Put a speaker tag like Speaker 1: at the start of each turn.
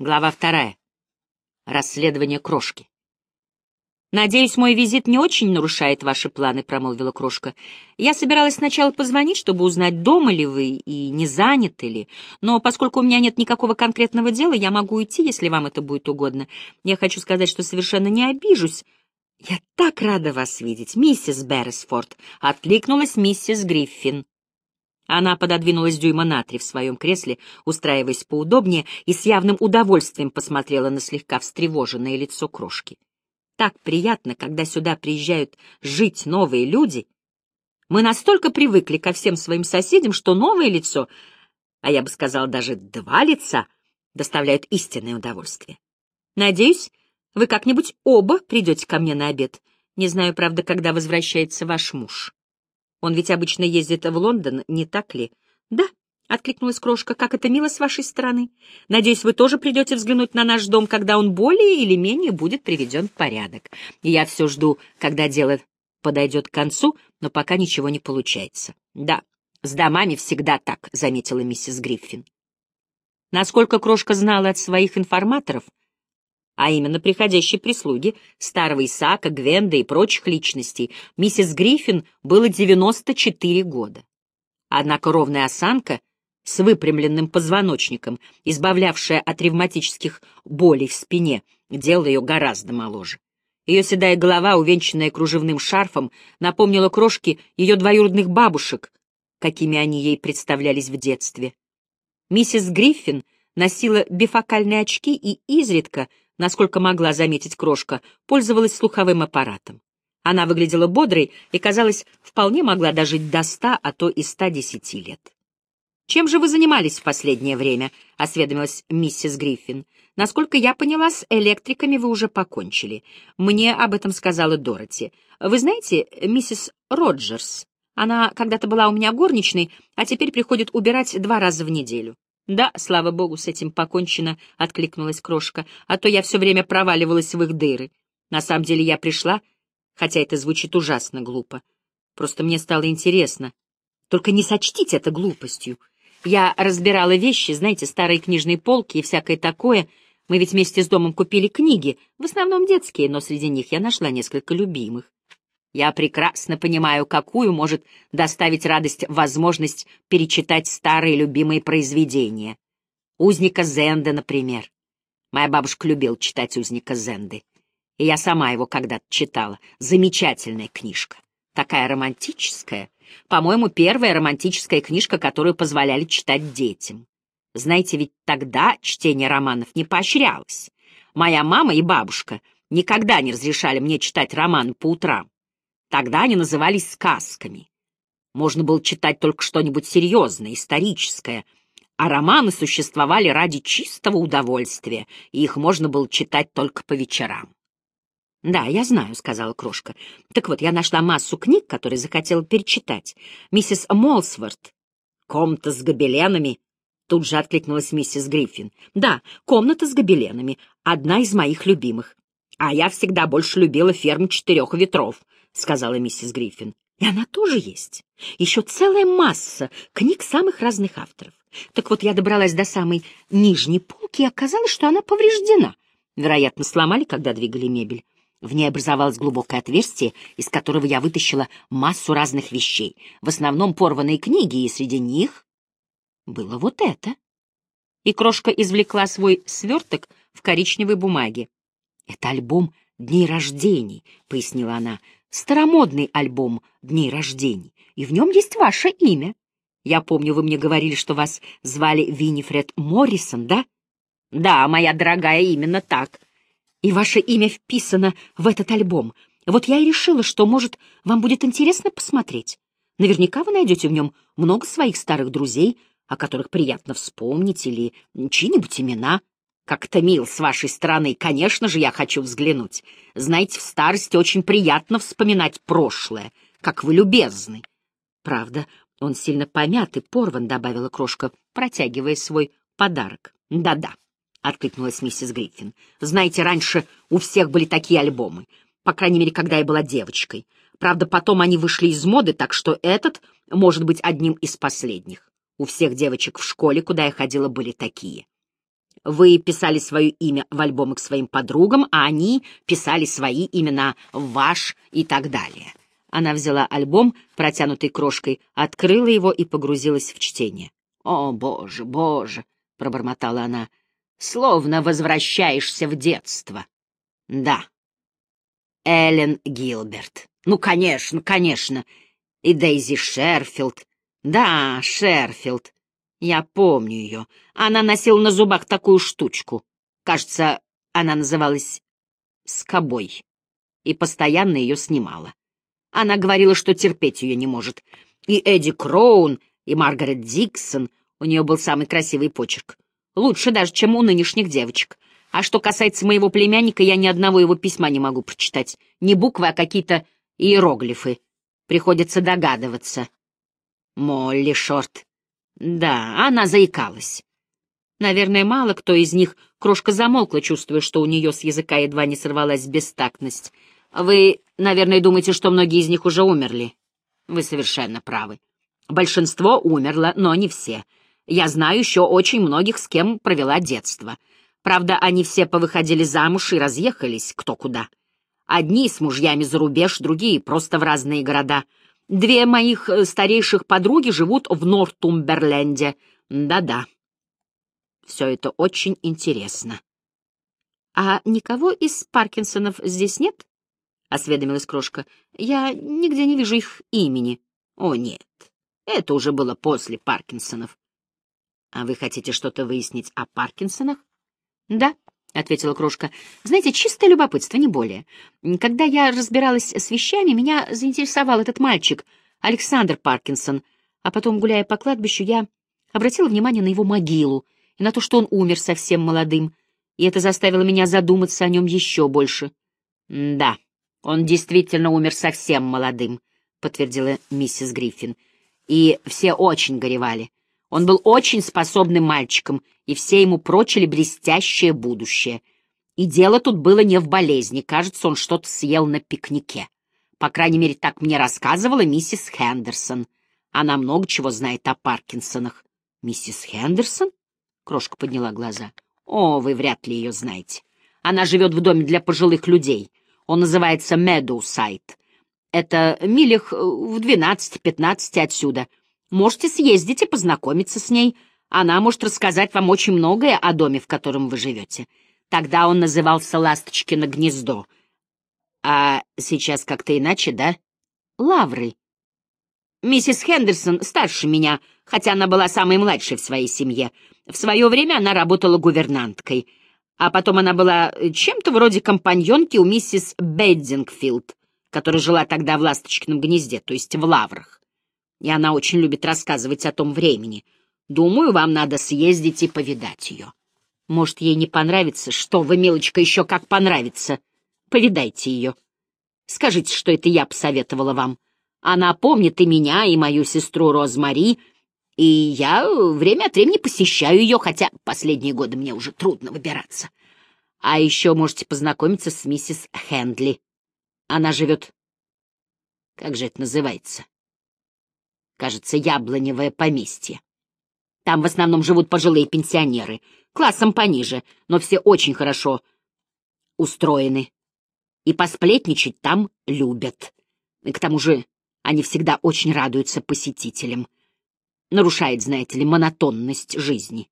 Speaker 1: Глава вторая. Расследование крошки. «Надеюсь, мой визит не очень нарушает ваши планы», — промолвила крошка. «Я собиралась сначала позвонить, чтобы узнать, дома ли вы и не заняты ли, но поскольку у меня нет никакого конкретного дела, я могу уйти, если вам это будет угодно. Я хочу сказать, что совершенно не обижусь. Я так рада вас видеть, миссис Берресфорд», — откликнулась миссис Гриффин. Она пододвинулась дюйма на три в своем кресле, устраиваясь поудобнее, и с явным удовольствием посмотрела на слегка встревоженное лицо крошки. Так приятно, когда сюда приезжают жить новые люди. Мы настолько привыкли ко всем своим соседям, что новое лицо, а я бы сказал даже два лица, доставляют истинное удовольствие. Надеюсь, вы как-нибудь оба придете ко мне на обед. Не знаю, правда, когда возвращается ваш муж. Он ведь обычно ездит в Лондон, не так ли? Да, — откликнулась крошка, — как это мило с вашей стороны. Надеюсь, вы тоже придете взглянуть на наш дом, когда он более или менее будет приведен в порядок. Я все жду, когда дело подойдет к концу, но пока ничего не получается. Да, с домами всегда так, — заметила миссис Гриффин. Насколько крошка знала от своих информаторов, а именно приходящей прислуги, старого Исаака, Гвенда и прочих личностей, миссис Гриффин было 94 года. Однако ровная осанка с выпрямленным позвоночником, избавлявшая от ревматических болей в спине, делала ее гораздо моложе. Ее седая голова, увенчанная кружевным шарфом, напомнила крошке ее двоюродных бабушек, какими они ей представлялись в детстве. Миссис Гриффин носила бифокальные очки и изредка — насколько могла заметить крошка, пользовалась слуховым аппаратом. Она выглядела бодрой и, казалось, вполне могла дожить до ста, а то и ста десяти лет. «Чем же вы занимались в последнее время?» — осведомилась миссис Гриффин. «Насколько я поняла, с электриками вы уже покончили. Мне об этом сказала Дороти. Вы знаете, миссис Роджерс, она когда-то была у меня горничной, а теперь приходит убирать два раза в неделю. «Да, слава богу, с этим покончено», — откликнулась крошка, «а то я все время проваливалась в их дыры. На самом деле я пришла, хотя это звучит ужасно глупо. Просто мне стало интересно. Только не сочтите это глупостью. Я разбирала вещи, знаете, старые книжные полки и всякое такое. Мы ведь вместе с домом купили книги, в основном детские, но среди них я нашла несколько любимых. Я прекрасно понимаю, какую может доставить радость возможность перечитать старые любимые произведения. Узника Зенда, например. Моя бабушка любила читать Узника Зенды. И я сама его когда-то читала. Замечательная книжка. Такая романтическая. По-моему, первая романтическая книжка, которую позволяли читать детям. Знаете, ведь тогда чтение романов не поощрялось. Моя мама и бабушка никогда не разрешали мне читать романы по утрам. Тогда они назывались сказками. Можно было читать только что-нибудь серьезное, историческое, а романы существовали ради чистого удовольствия, и их можно было читать только по вечерам. «Да, я знаю», — сказала Крошка. «Так вот, я нашла массу книг, которые захотела перечитать. Миссис Молсворт, комната с гобеленами». Тут же откликнулась миссис Гриффин. «Да, комната с гобеленами. Одна из моих любимых. А я всегда больше любила ферму четырех ветров. — сказала миссис Гриффин. «И она тоже есть. Еще целая масса книг самых разных авторов. Так вот, я добралась до самой нижней полки, и оказалось, что она повреждена. Вероятно, сломали, когда двигали мебель. В ней образовалось глубокое отверстие, из которого я вытащила массу разных вещей, в основном порванные книги, и среди них было вот это. И крошка извлекла свой сверток в коричневой бумаге. «Это альбом дней рождений», — пояснила она, старомодный альбом дней рождений, и в нем есть ваше имя. Я помню, вы мне говорили, что вас звали Винифред Моррисон, да? Да, моя дорогая, именно так. И ваше имя вписано в этот альбом. Вот я и решила, что, может, вам будет интересно посмотреть. Наверняка вы найдете в нем много своих старых друзей, о которых приятно вспомнить, или чьи-нибудь имена. Как-то мил с вашей стороны, конечно же, я хочу взглянуть. Знаете, в старости очень приятно вспоминать прошлое, как вы любезны. Правда, он сильно помят и порван, — добавила крошка, протягивая свой подарок. Да-да, — откликнулась миссис Гриффин. Знаете, раньше у всех были такие альбомы, по крайней мере, когда я была девочкой. Правда, потом они вышли из моды, так что этот может быть одним из последних. У всех девочек в школе, куда я ходила, были такие. Вы писали свое имя в альбомы к своим подругам, а они писали свои имена ваш и так далее. Она взяла альбом, протянутый крошкой, открыла его и погрузилась в чтение. «О, боже, боже!» — пробормотала она. «Словно возвращаешься в детство». «Да». Эллен Гилберт. «Ну, конечно, конечно. И Дейзи Шерфилд. Да, Шерфилд. Я помню ее. Она носила на зубах такую штучку. Кажется, она называлась «Скобой» и постоянно ее снимала. Она говорила, что терпеть ее не может. И Эдди Кроун, и Маргарет Диксон, у нее был самый красивый почерк. Лучше даже, чем у нынешних девочек. А что касается моего племянника, я ни одного его письма не могу прочитать. Не буквы, а какие-то иероглифы. Приходится догадываться. Молли Шорт. Да, она заикалась. Наверное, мало кто из них крошка замолкла, чувствуя, что у нее с языка едва не сорвалась бестактность. Вы, наверное, думаете, что многие из них уже умерли. Вы совершенно правы. Большинство умерло, но не все. Я знаю еще очень многих, с кем провела детство. Правда, они все повыходили замуж и разъехались кто куда. Одни с мужьями за рубеж, другие просто в разные города — Две моих э, старейших подруги живут в Нортумберленде. Да-да. Все это очень интересно. — А никого из Паркинсонов здесь нет? — осведомилась крошка. — Я нигде не вижу их имени. — О, нет. Это уже было после Паркинсонов. — А вы хотите что-то выяснить о Паркинсонах? — Да. — ответила крошка. — Знаете, чистое любопытство, не более. Когда я разбиралась с вещами, меня заинтересовал этот мальчик, Александр Паркинсон, а потом, гуляя по кладбищу, я обратила внимание на его могилу и на то, что он умер совсем молодым, и это заставило меня задуматься о нем еще больше. — Да, он действительно умер совсем молодым, — подтвердила миссис Гриффин, — и все очень горевали. Он был очень способным мальчиком, и все ему прочили блестящее будущее. И дело тут было не в болезни, кажется, он что-то съел на пикнике. По крайней мере, так мне рассказывала миссис Хендерсон. Она много чего знает о Паркинсонах. «Миссис Хендерсон?» — крошка подняла глаза. «О, вы вряд ли ее знаете. Она живет в доме для пожилых людей. Он называется Медоусайд. Это милях в двенадцати-пятнадцати отсюда». Можете съездить и познакомиться с ней. Она может рассказать вам очень многое о доме, в котором вы живете. Тогда он назывался «Ласточкино гнездо». А сейчас как-то иначе, да? Лавры. Миссис Хендерсон старше меня, хотя она была самой младшей в своей семье. В свое время она работала гувернанткой, а потом она была чем-то вроде компаньонки у миссис Беддингфилд, которая жила тогда в Ласточкином гнезде, то есть в Лаврах и она очень любит рассказывать о том времени. Думаю, вам надо съездить и повидать ее. Может, ей не понравится? Что вы, милочка, еще как понравится? Повидайте ее. Скажите, что это я посоветовала вам. Она помнит и меня, и мою сестру Розмари, и я время от времени посещаю ее, хотя последние годы мне уже трудно выбираться. А еще можете познакомиться с миссис Хендли. Она живет... Как же это называется? Кажется, яблоневое поместье. Там в основном живут пожилые пенсионеры, классом пониже, но все очень хорошо устроены. И посплетничать там любят. И к тому же они всегда очень радуются посетителям. Нарушает, знаете ли, монотонность жизни.